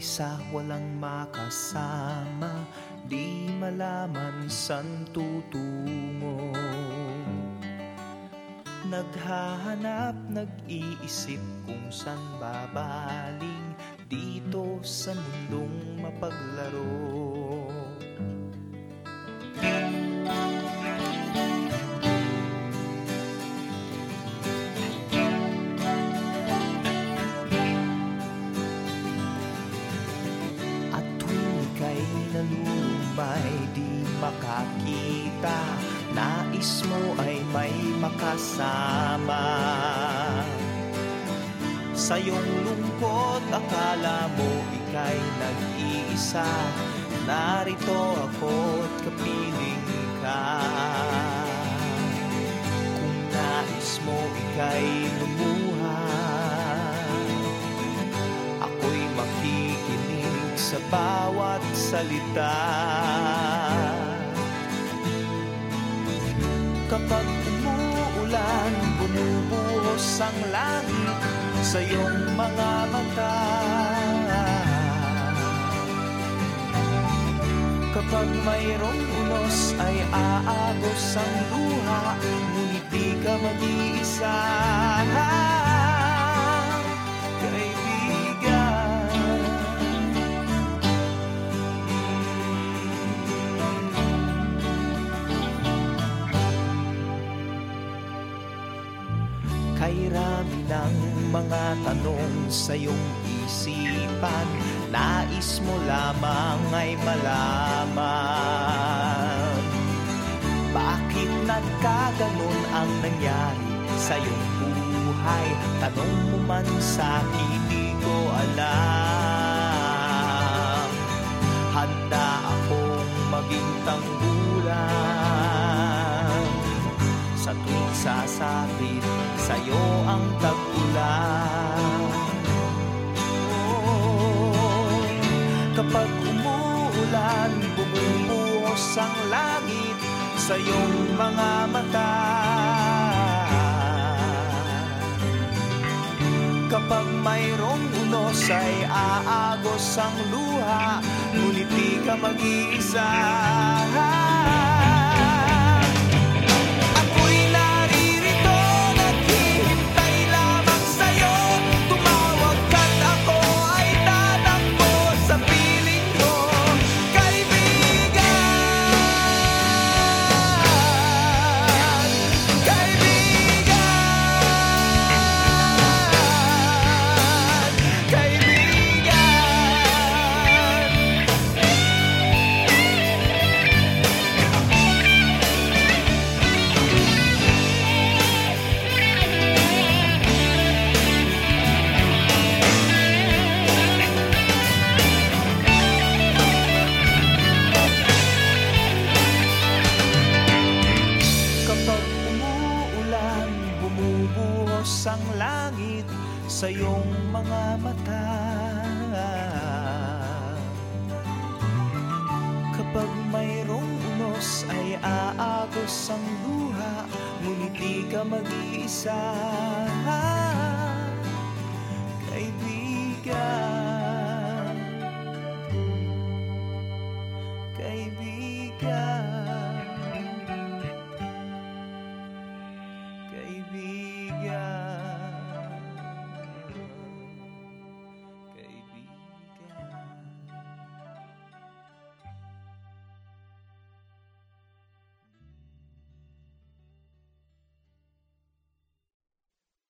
mag-isa walang makasama Di malaman san tutungo. Naghahanap, nag-iisip kung san babaling Dito sa mundong mapaglaro makakita Nais mo ay may makasama. Sa iyong lungkot akala mo ika'y nag-iisa. Narito ako't kapiling ka. Kung nais mo ika'y lumuhay Ako'y makikinig sa bawat salita bumubuhos ang langit sa iyong mga mata. Kapag mayroong unos ay aagos ang luha Ngunit di ka mag-iisa Kay rami ng mga tanong sa iyong isipan Nais mo lamang ay malaman. Bakit nagkaganon ang nangyari sa iyong buhay? Tanong mo man sa akin, di ko alam. Handa sa'yo ang tag-ulan Kapag umuulan, bumubuhos ang langit sa iyong mga mata. Kapag mayroong unos ay aagos ang luha Ngunit di ka mag-iisa sa iyong mga mata. Kapag mayroong unos ay aagos ang luha Ngunit di ka mag-iisa. Kaibigan Kaibigan Kaibigan.